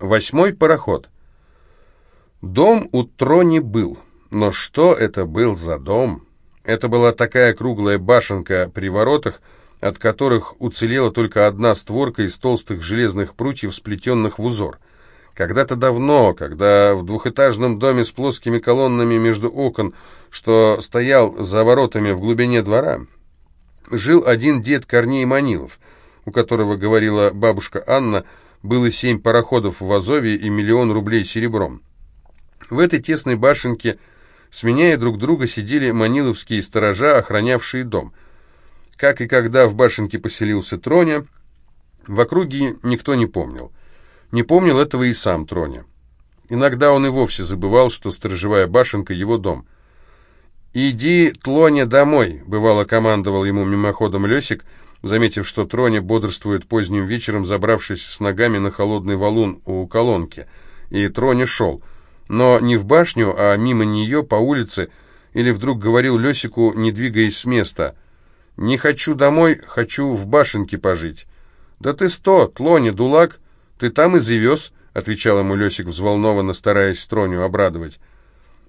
Восьмой пароход. Дом у Трони был, но что это был за дом? Это была такая круглая башенка при воротах, от которых уцелела только одна створка из толстых железных прутьев, сплетенных в узор. Когда-то давно, когда в двухэтажном доме с плоскими колоннами между окон, что стоял за воротами в глубине двора, жил один дед Корней Манилов, у которого, говорила бабушка Анна, было семь пароходов в Азове и миллион рублей серебром. В этой тесной башенке, сменяя друг друга, сидели маниловские сторожа, охранявшие дом. Как и когда в башенке поселился Троня, в округе никто не помнил. Не помнил этого и сам Троня. Иногда он и вовсе забывал, что сторожевая башенка — его дом. «Иди, Тлоня, домой!» — бывало командовал ему мимоходом Лесик, заметив, что Троня бодрствует поздним вечером, забравшись с ногами на холодный валун у колонки. И Троня шел. Но не в башню, а мимо нее, по улице, или вдруг говорил Лесику, не двигаясь с места. «Не хочу домой, хочу в башенке пожить». «Да ты сто, Тлоня, дулак, ты там и завез», — отвечал ему Лесик взволнованно, стараясь Троню обрадовать.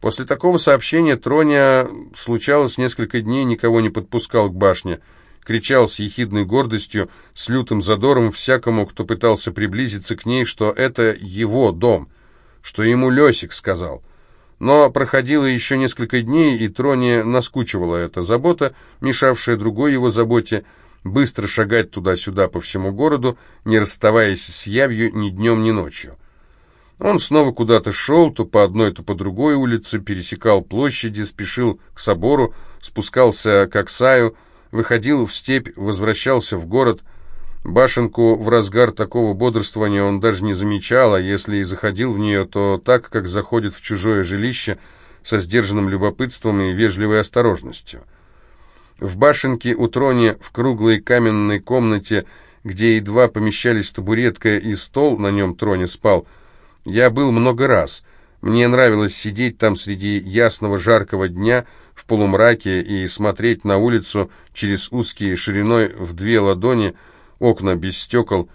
После такого сообщения Троня, случалось, несколько дней никого не подпускал к башне, кричал с ехидной гордостью, с лютым задором всякому, кто пытался приблизиться к ней, что это его дом, что ему Лесик сказал. Но проходило еще несколько дней, и Троне наскучивала эта забота, мешавшая другой его заботе, быстро шагать туда-сюда по всему городу, не расставаясь с явью ни днем, ни ночью. Он снова куда-то шел, то по одной, то по другой улице, пересекал площади, спешил к собору, спускался к Оксаю, выходил в степь, возвращался в город. Башенку в разгар такого бодрствования он даже не замечал, а если и заходил в нее, то так, как заходит в чужое жилище, со сдержанным любопытством и вежливой осторожностью. В башенке у троне в круглой каменной комнате, где едва помещались табуретка и стол, на нем троне спал, я был много раз. Мне нравилось сидеть там среди ясного жаркого дня в полумраке и смотреть на улицу через узкие шириной в две ладони, окна без стекол.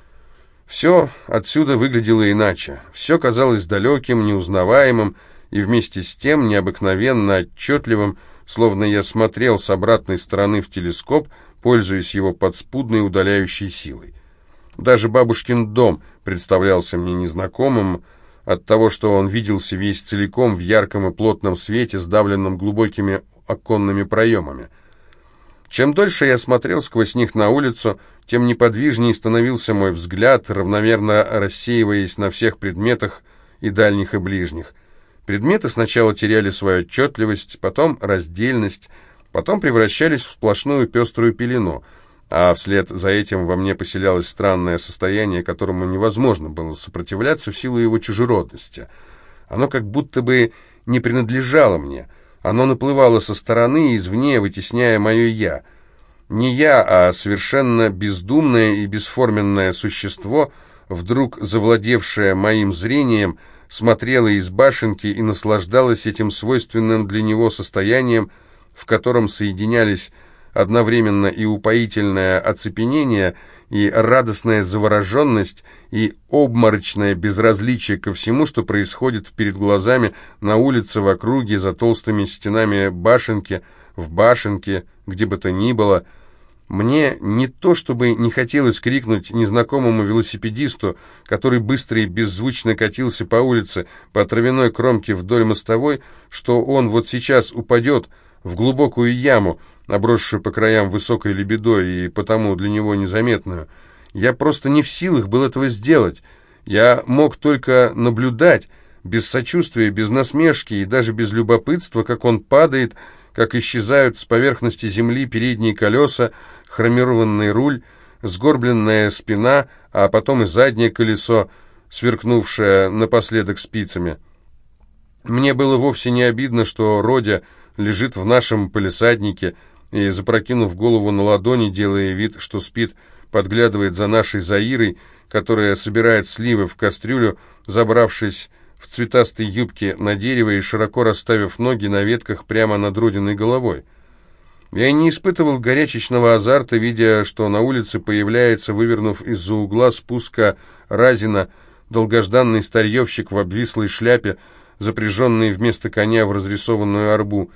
Все отсюда выглядело иначе. Все казалось далеким, неузнаваемым и вместе с тем необыкновенно отчетливым, словно я смотрел с обратной стороны в телескоп, пользуясь его подспудной удаляющей силой. Даже бабушкин дом представлялся мне незнакомым, от того, что он виделся весь целиком в ярком и плотном свете, сдавленном глубокими оконными проемами. Чем дольше я смотрел сквозь них на улицу, тем неподвижнее становился мой взгляд, равномерно рассеиваясь на всех предметах и дальних, и ближних. Предметы сначала теряли свою отчетливость, потом раздельность, потом превращались в сплошную пеструю пелену — а вслед за этим во мне поселялось странное состояние, которому невозможно было сопротивляться в силу его чужеродности. Оно как будто бы не принадлежало мне. Оно наплывало со стороны, извне, вытесняя мое «я». Не я, а совершенно бездумное и бесформенное существо, вдруг завладевшее моим зрением, смотрело из башенки и наслаждалось этим свойственным для него состоянием, в котором соединялись одновременно и упоительное оцепенение, и радостная завороженность, и обморочное безразличие ко всему, что происходит перед глазами на улице, в округе, за толстыми стенами башенки, в башенке, где бы то ни было. Мне не то чтобы не хотелось крикнуть незнакомому велосипедисту, который быстро и беззвучно катился по улице, по травяной кромке вдоль мостовой, что он вот сейчас упадет в глубокую яму, обросшую по краям высокой лебедой и потому для него незаметную. Я просто не в силах был этого сделать. Я мог только наблюдать, без сочувствия, без насмешки и даже без любопытства, как он падает, как исчезают с поверхности земли передние колеса, хромированный руль, сгорбленная спина, а потом и заднее колесо, сверкнувшее напоследок спицами. Мне было вовсе не обидно, что Родя лежит в нашем полисаднике, и, запрокинув голову на ладони, делая вид, что спит, подглядывает за нашей Заирой, которая собирает сливы в кастрюлю, забравшись в цветастой юбке на дерево и широко расставив ноги на ветках прямо над родиной головой. Я не испытывал горячечного азарта, видя, что на улице появляется, вывернув из-за угла спуска Разина, долгожданный старьевщик в обвислой шляпе, запряженный вместо коня в разрисованную арбу.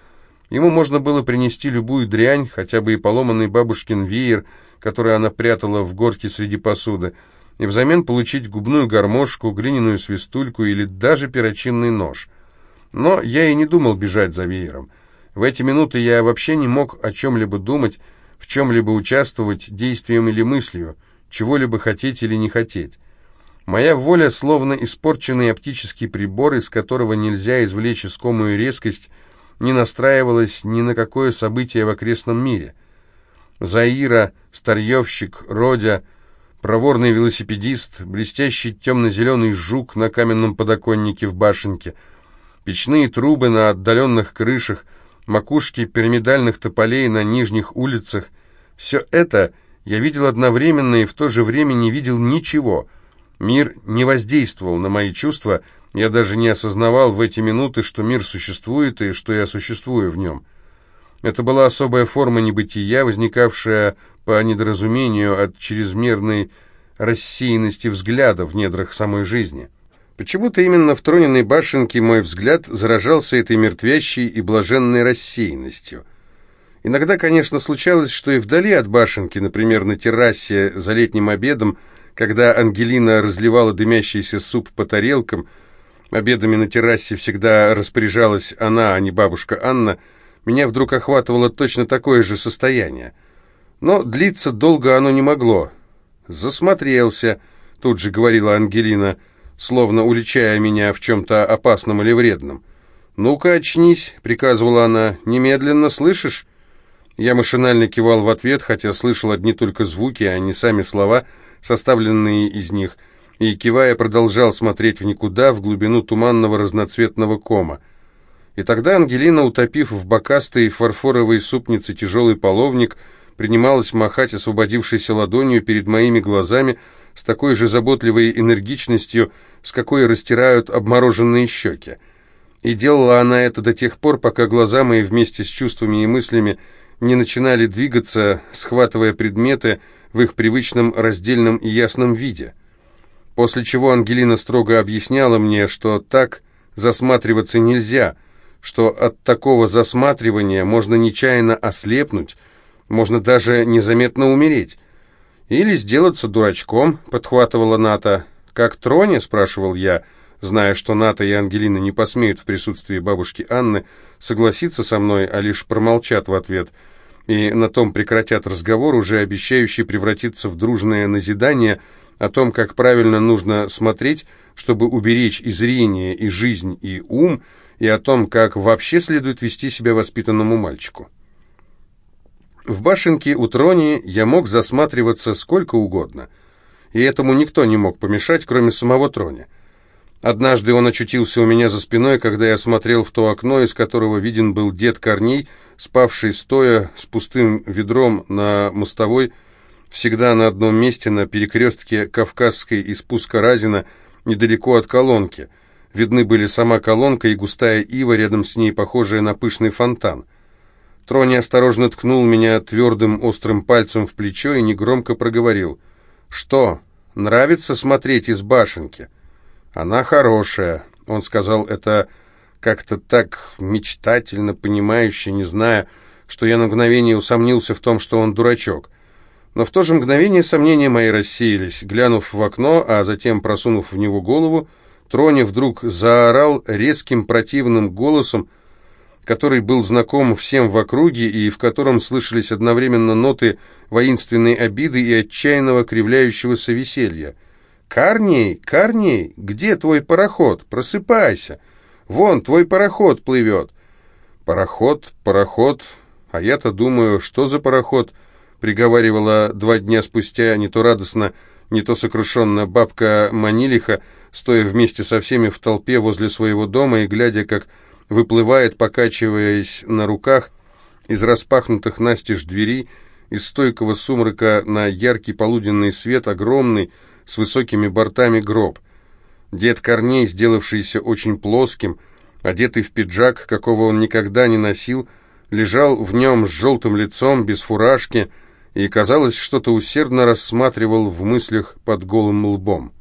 Ему можно было принести любую дрянь, хотя бы и поломанный бабушкин веер, который она прятала в горке среди посуды, и взамен получить губную гармошку, глиняную свистульку или даже перочинный нож. Но я и не думал бежать за веером. В эти минуты я вообще не мог о чем-либо думать, в чем-либо участвовать действием или мыслью, чего-либо хотеть или не хотеть. Моя воля, словно испорченный оптический прибор, из которого нельзя извлечь искомую резкость, не настраивалась ни на какое событие в окрестном мире. Заира, старьевщик, Родя, проворный велосипедист, блестящий темно-зеленый жук на каменном подоконнике в башенке, печные трубы на отдаленных крышах, макушки пирамидальных тополей на нижних улицах — все это я видел одновременно и в то же время не видел ничего — Мир не воздействовал на мои чувства, я даже не осознавал в эти минуты, что мир существует и что я существую в нем. Это была особая форма небытия, возникавшая по недоразумению от чрезмерной рассеянности взгляда в недрах самой жизни. Почему-то именно в троненной башенке мой взгляд заражался этой мертвящей и блаженной рассеянностью. Иногда, конечно, случалось, что и вдали от башенки, например, на террасе за летним обедом, когда Ангелина разливала дымящийся суп по тарелкам, обедами на террасе всегда распоряжалась она, а не бабушка Анна, меня вдруг охватывало точно такое же состояние. Но длиться долго оно не могло. «Засмотрелся», — тут же говорила Ангелина, словно уличая меня в чем-то опасном или вредном. «Ну-ка, очнись», — приказывала она, — «немедленно, слышишь?» Я машинально кивал в ответ, хотя слышал одни только звуки, а не сами слова — составленные из них, и, кивая, продолжал смотреть в никуда, в глубину туманного разноцветного кома. И тогда Ангелина, утопив в бокастой фарфоровой супнице тяжелый половник, принималась махать освободившейся ладонью перед моими глазами с такой же заботливой энергичностью, с какой растирают обмороженные щеки. И делала она это до тех пор, пока глаза мои вместе с чувствами и мыслями не начинали двигаться, схватывая предметы, в их привычном раздельном и ясном виде. После чего Ангелина строго объясняла мне, что так засматриваться нельзя, что от такого засматривания можно нечаянно ослепнуть, можно даже незаметно умереть. «Или сделаться дурачком», — подхватывала Ната. «Как троне?» — спрашивал я, зная, что Ната и Ангелина не посмеют в присутствии бабушки Анны согласиться со мной, а лишь промолчат в ответ — и на том прекратят разговор, уже обещающий превратиться в дружное назидание о том, как правильно нужно смотреть, чтобы уберечь и зрение, и жизнь, и ум, и о том, как вообще следует вести себя воспитанному мальчику. В башенке у Трони я мог засматриваться сколько угодно, и этому никто не мог помешать, кроме самого Трони. Однажды он очутился у меня за спиной, когда я смотрел в то окно, из которого виден был дед Корней, спавший стоя с пустым ведром на мостовой, всегда на одном месте на перекрестке Кавказской и спуска Разина, недалеко от колонки. Видны были сама колонка и густая ива, рядом с ней похожая на пышный фонтан. Трони осторожно ткнул меня твердым острым пальцем в плечо и негромко проговорил. «Что, нравится смотреть из башенки?» «Она хорошая», — он сказал это как-то так мечтательно, понимающе, не зная, что я на мгновение усомнился в том, что он дурачок. Но в то же мгновение сомнения мои рассеялись. Глянув в окно, а затем просунув в него голову, Трони вдруг заорал резким противным голосом, который был знаком всем в округе и в котором слышались одновременно ноты воинственной обиды и отчаянного кривляющегося веселья. «Карней, Карней, где твой пароход? Просыпайся! Вон, твой пароход плывет!» «Пароход, пароход, а я-то думаю, что за пароход?» Приговаривала два дня спустя не то радостно, не то сокрушенно бабка Манилиха, стоя вместе со всеми в толпе возле своего дома и глядя, как выплывает, покачиваясь на руках, из распахнутых настежь дверей, из стойкого сумрака на яркий полуденный свет огромный, с высокими бортами гроб. Дед Корней, сделавшийся очень плоским, одетый в пиджак, какого он никогда не носил, лежал в нем с желтым лицом, без фуражки, и, казалось, что-то усердно рассматривал в мыслях под голым лбом.